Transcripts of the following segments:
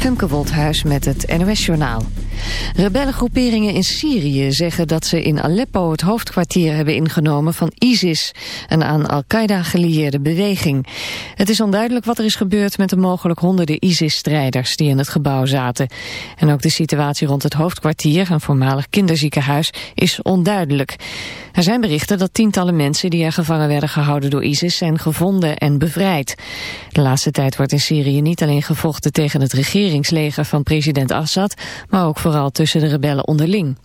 Femke Woldhuis met het NOS-journaal. Rebellengroeperingen in Syrië zeggen dat ze in Aleppo het hoofdkwartier hebben ingenomen van ISIS, een aan Al-Qaeda gelieerde beweging. Het is onduidelijk wat er is gebeurd met de mogelijk honderden ISIS-strijders die in het gebouw zaten. En ook de situatie rond het hoofdkwartier, een voormalig kinderziekenhuis, is onduidelijk. Er zijn berichten dat tientallen mensen die er gevangen werden gehouden door ISIS zijn gevonden en bevrijd. De laatste tijd wordt in Syrië niet alleen gevochten tegen het regeringsleger van president Assad, maar ook vooral tussen de rebellen onderling.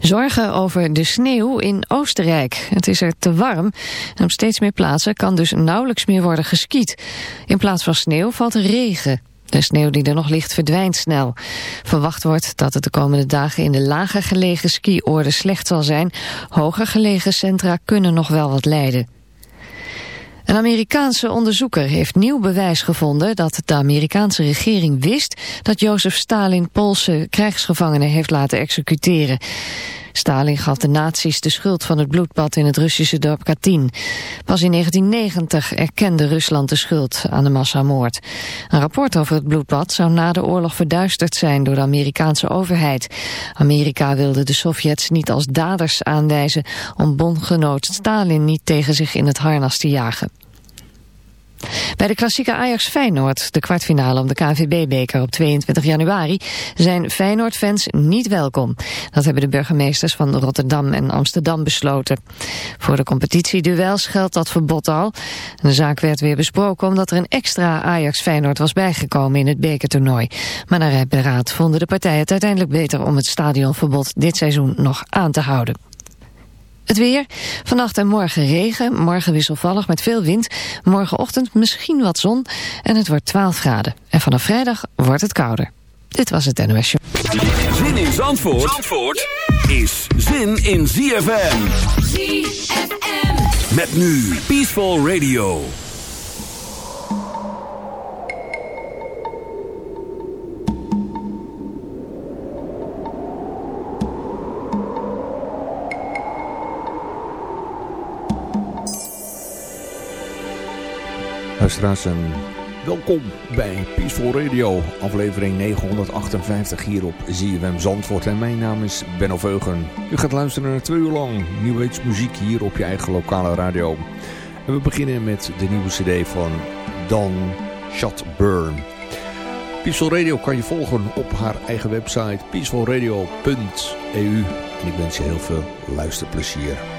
Zorgen over de sneeuw in Oostenrijk. Het is er te warm en op steeds meer plaatsen kan dus nauwelijks meer worden geskiet. In plaats van sneeuw valt regen. De sneeuw die er nog ligt verdwijnt snel. Verwacht wordt dat het de komende dagen in de lager gelegen skioorden slecht zal zijn. Hoger gelegen centra kunnen nog wel wat lijden. Een Amerikaanse onderzoeker heeft nieuw bewijs gevonden dat de Amerikaanse regering wist dat Jozef Stalin Poolse krijgsgevangenen heeft laten executeren. Stalin gaf de nazi's de schuld van het bloedbad in het Russische dorp Katyn. Pas in 1990 erkende Rusland de schuld aan de massamoord. Een rapport over het bloedbad zou na de oorlog verduisterd zijn door de Amerikaanse overheid. Amerika wilde de Sovjets niet als daders aanwijzen om bondgenoot Stalin niet tegen zich in het harnas te jagen. Bij de klassieke Ajax-Feyenoord, de kwartfinale om de KNVB-beker op 22 januari, zijn Feyenoord-fans niet welkom. Dat hebben de burgemeesters van Rotterdam en Amsterdam besloten. Voor de competitieduels geldt dat verbod al. De zaak werd weer besproken omdat er een extra Ajax-Feyenoord was bijgekomen in het bekertoernooi. Maar naar beraad vonden de partijen het uiteindelijk beter om het stadionverbod dit seizoen nog aan te houden. Het weer. Vannacht en morgen regen. Morgen wisselvallig met veel wind. Morgenochtend misschien wat zon. En het wordt 12 graden. En vanaf vrijdag wordt het kouder. Dit was het NOS Show. Zin in Zandvoort, Zandvoort is zin in ZFM. ZFM. Met nu Peaceful Radio. Luisteraars en welkom bij Peaceful Radio, aflevering 958 hier op ZFM Zandvoort. En mijn naam is Benno Veugen. U gaat luisteren naar twee uur lang New muziek hier op je eigen lokale radio. En we beginnen met de nieuwe cd van Dan Shotburn. Peaceful Radio kan je volgen op haar eigen website peacefulradio.eu. En ik wens je heel veel luisterplezier.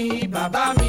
mi bàbá mi.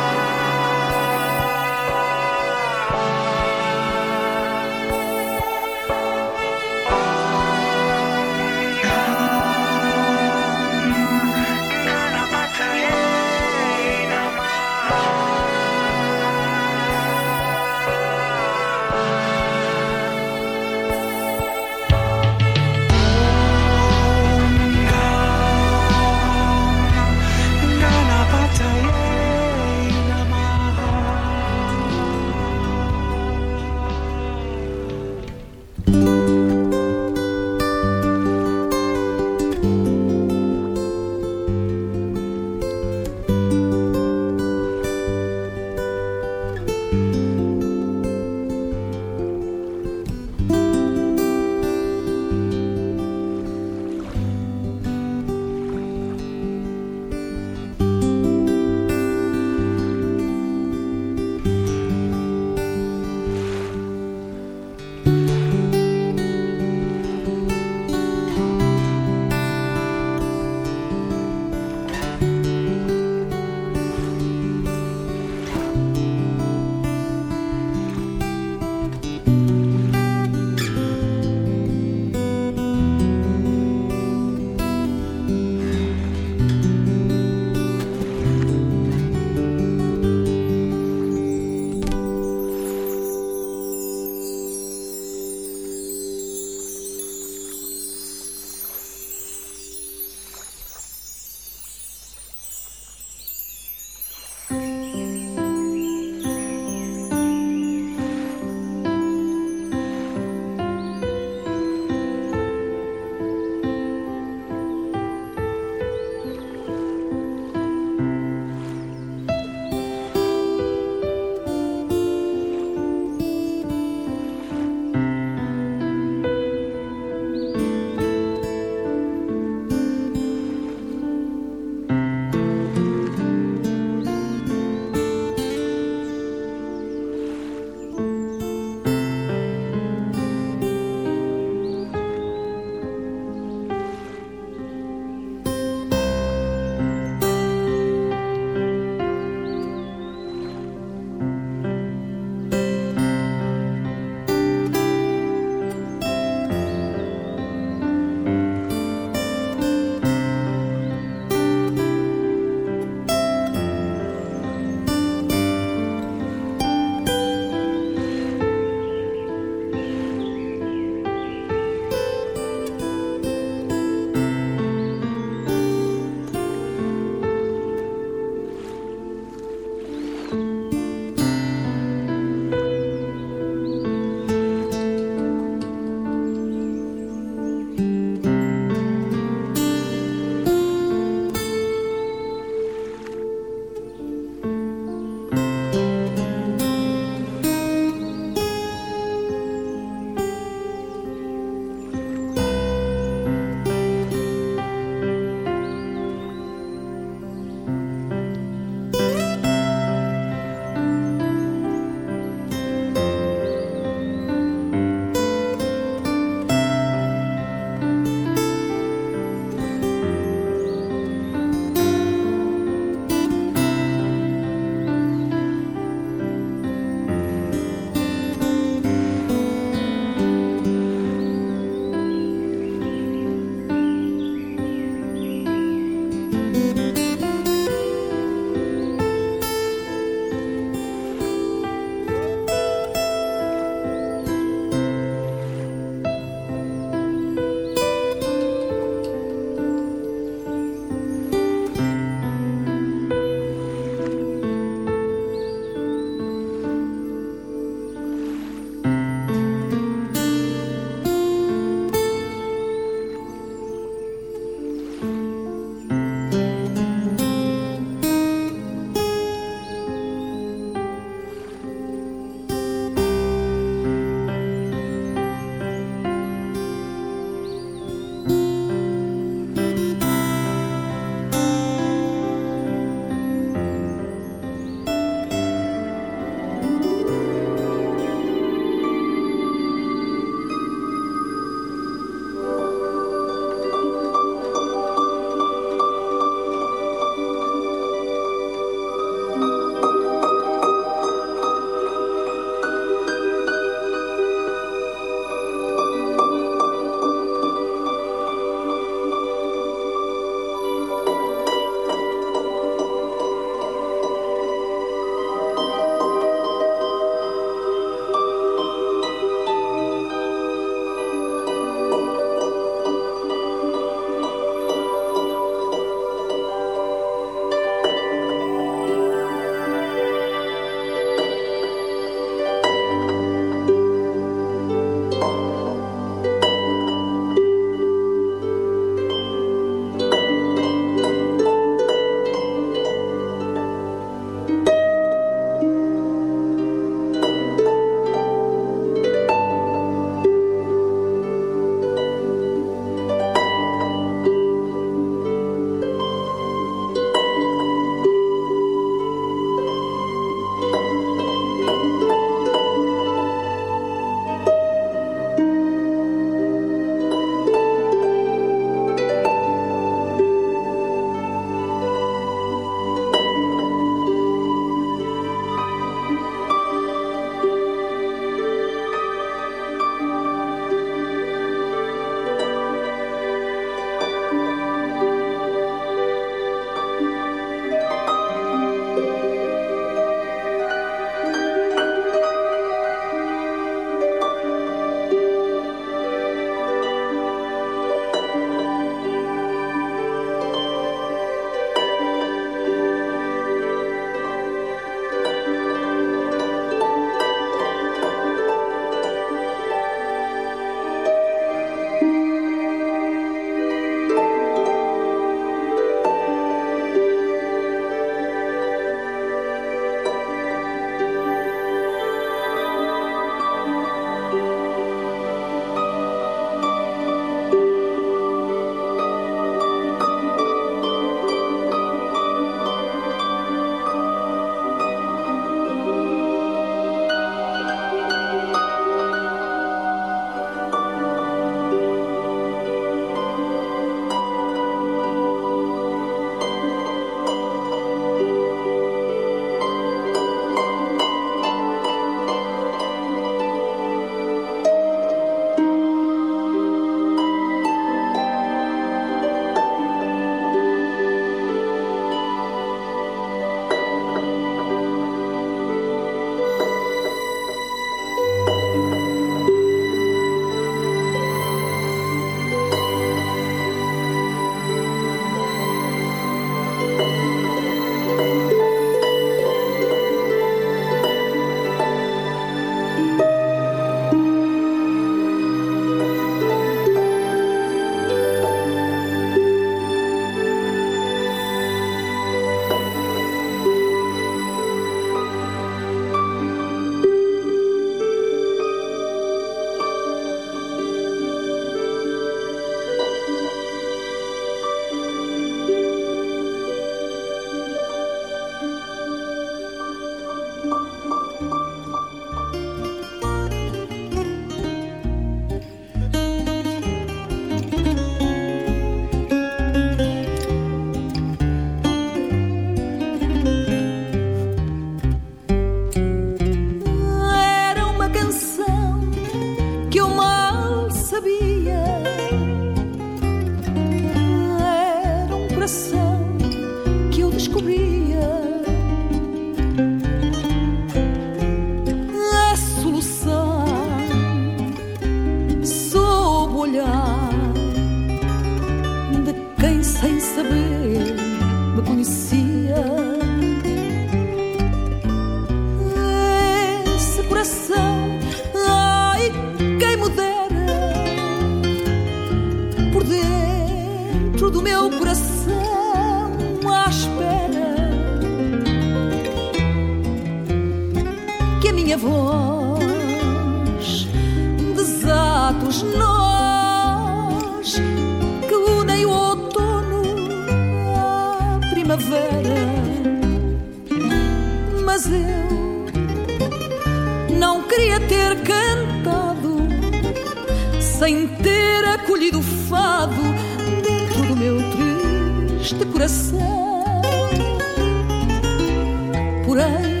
chorei.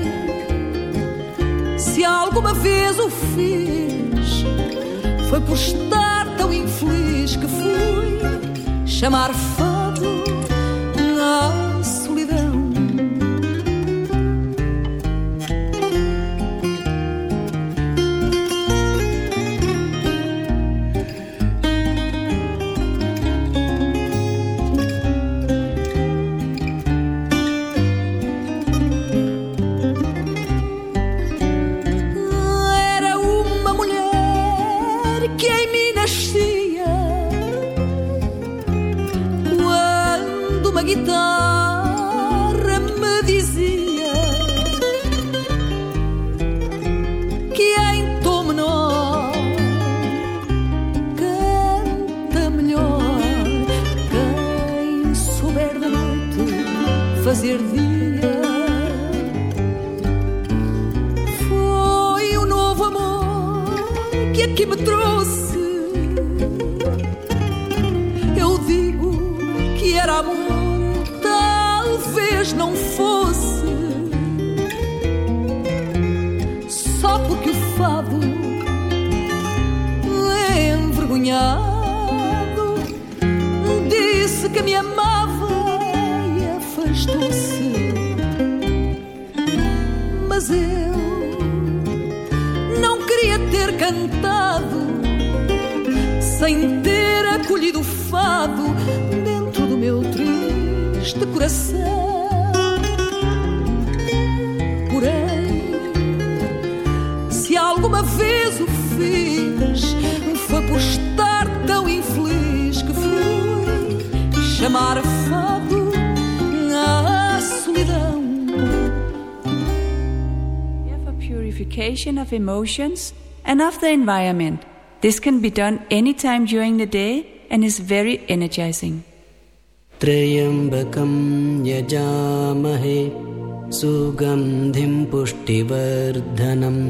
Se alguma vez o fiz, foi por estar tão infeliz que fui chamar fado. Não of emotions and of the environment. This can be done anytime during the day and is very energizing. त्र्यम्बकं यजामहे सुगन्धिं पुष्टिवर्धनम्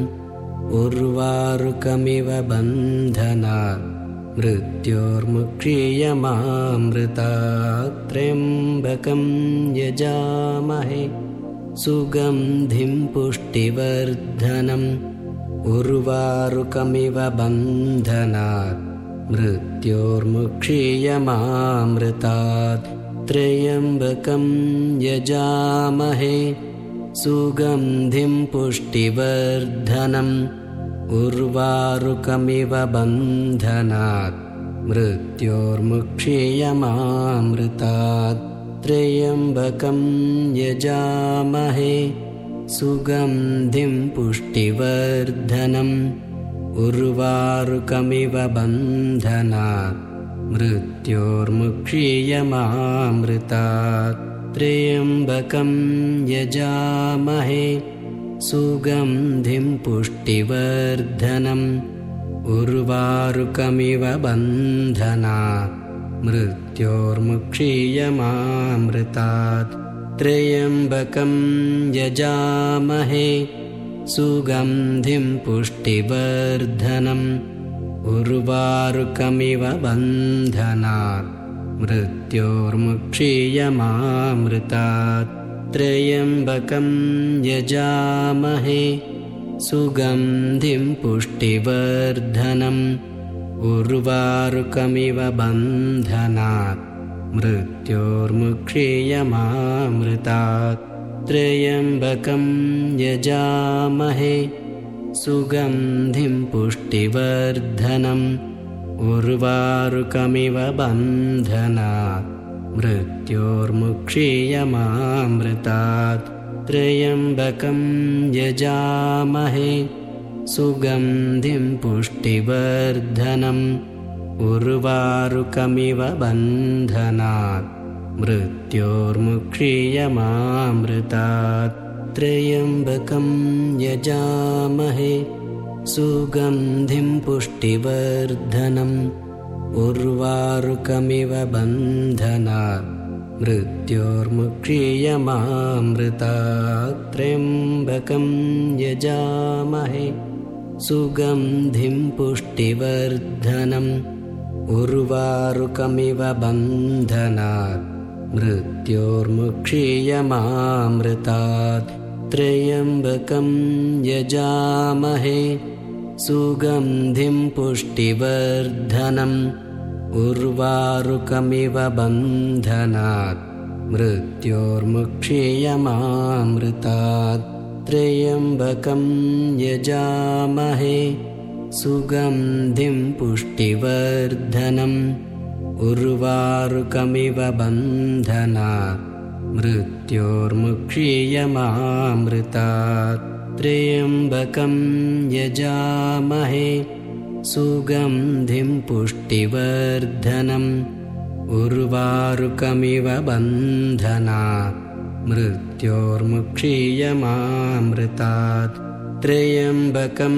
उर्वारुकमिव बन्धना मृत्योर्मुक्षीयमामृता त्र्यम्बकं यजामहे सुगन्धिं पुष्टिवर्धनम् उर्वारुकमिव बन्धनात् मृत्योर्मुक्षीयमामृतात् त्र्यम्बकं यजामहे सुगन्धिं पुष्टिवर्धनम् उर्वारुकमिव बन्धनात् मृत्योर्मुक्षीयमामृतात् त्र्यम्बकं यजामहे सुगन्धिं पुष्टिवर्धनम् उर्वारुकमिव बन्धनात् मृत्योर्मुक्षीयमामृतात् त्र्यम्बकं यजामहे सुगन्धिं पुष्टिवर्धनम् उर्वारुकमिव बन्धनात् मृत्योर्मुक्षीयमामृतात् त्र्यम्बकं यजामहे सुगन्धिं पुष्टिवर्धनम् उर्वारुकमिव बन्धनात् मृत्योर्मुक्षीयमामृतात् त्र्यम्बकं यजामहे सुगन्धिं पुष्टिवर्धनम् उर्वारुकमिव बन्धनात् मृत्योर्मुक्षीयमामृतात्। त्र्यम्बकं यजामहे सुगन्धिं पुष्टिवर्धनम् उर्वारुकमिव बन्धनात् मृत्योर्मुक्षीयमामृतात् त्र्यम्बकं यजामहे सुगन्धिं पुष्टिवर्धनम् उर्वारुकमिव बन्धनात् मृत्योर्मुक्षीयमामृतात् त्र्यम्बकं यजामहे सुगन्धिं पुष्टिवर्धनम् उर्वारुकमिव बन्धनात् मृत्योर्मुक्षीयमामृतात् त्र्यम्बकं यजामहे। सुगन्धिं पुष्टिवर्धनम् उर्वारुकमिव बन्धनात् मृत्योर्मुक्षीयमामृतात् त्र्यम्बकं यजामहे। सुगन्धिं पुष्टिवर्धनम् उर्वारुकमिव बन्धनात् मृत्योर्मुक्षीयमामृतात्। त्र्यम्बकं यजामहे सुगन्धिं पुष्टिवर्धनम्। उर्वारुकमिव बन्धनात् मृत्योर्मुक्षीयमामृतात्। त्र्यम्बकं यजामहे सुगन्धिं पुष्टिवर्धनम् उर्वारुकमिव बन्धनात् मृत्योर्मुक्षीयमामृतात् त्र्यम्बकं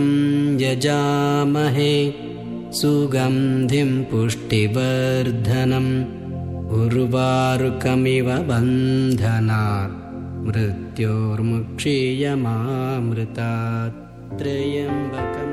यजामहे सुगन्धिं पुष्टिवर्धनम् उर्वारुकमिव बन्धनात् मृत्योर्मुक्षीयमामृतात् त्र्यम्बकम्